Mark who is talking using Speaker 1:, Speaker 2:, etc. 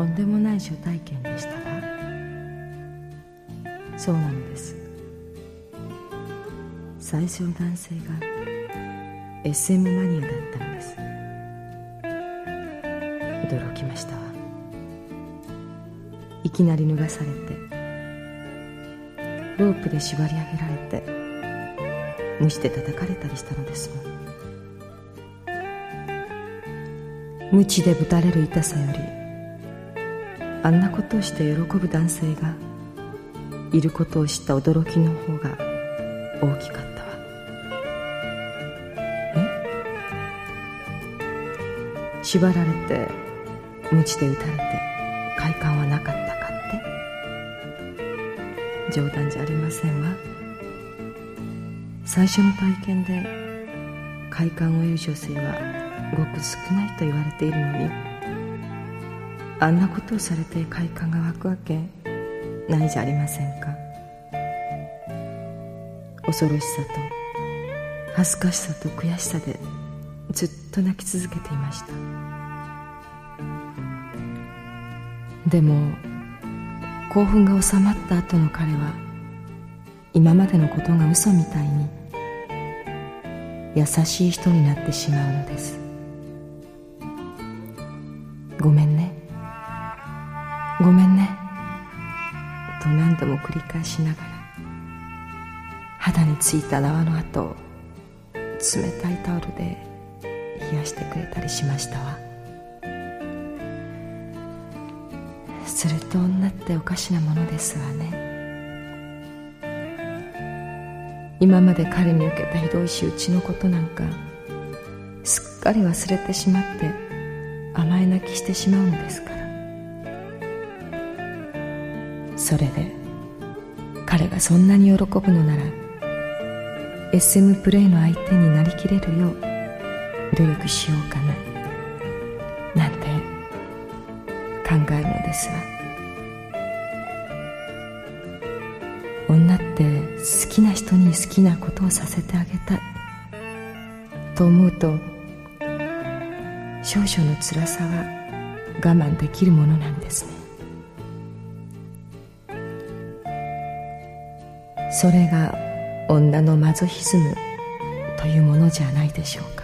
Speaker 1: とんでもない初体験でしたらそうなのです。最初の男性が SM マニアだったのです。驚きました。わいきなり脱がされてロープで縛り上げられて蒸して叩かれたりしたのですもん。無知でぶたれる痛さよりあんなことをして喜ぶ男性がいることを知った驚きの方が大きかったわ。え？縛られて無知で打たれて快感はなかったかって？冗談じゃありませんわ。最初の体験で快感を得る女性はごく少ないと言われているのにあんなことをされて快感が湧くわけないじゃありませんか。恐ろしさと恥ずかしさと悔しさでずっと泣き続けていました。でも興奮が収まった後の彼は今までのことが嘘みたいに優しい人になってしまうのです。ごめんね。ごめんね。と何度も繰り返しながら肌についた縄の跡を冷たいタオルで冷やしてくれたりしましたわ。すると女っておかしなものですわね。今まで彼に受けたひどい仕打ちのことなんかすっかり忘れてしまって甘え泣きしてしまうのですか？それで彼がそんなに喜ぶのなら SM プレイの相手になりきれるよう努力しようかな。なんて考えるのですわ。女って好きな人に好きなことをさせてあげたい。と思うと少々の辛さは我慢できるものなんですね。それが女のマゾヒズムというものじゃないでしょうか。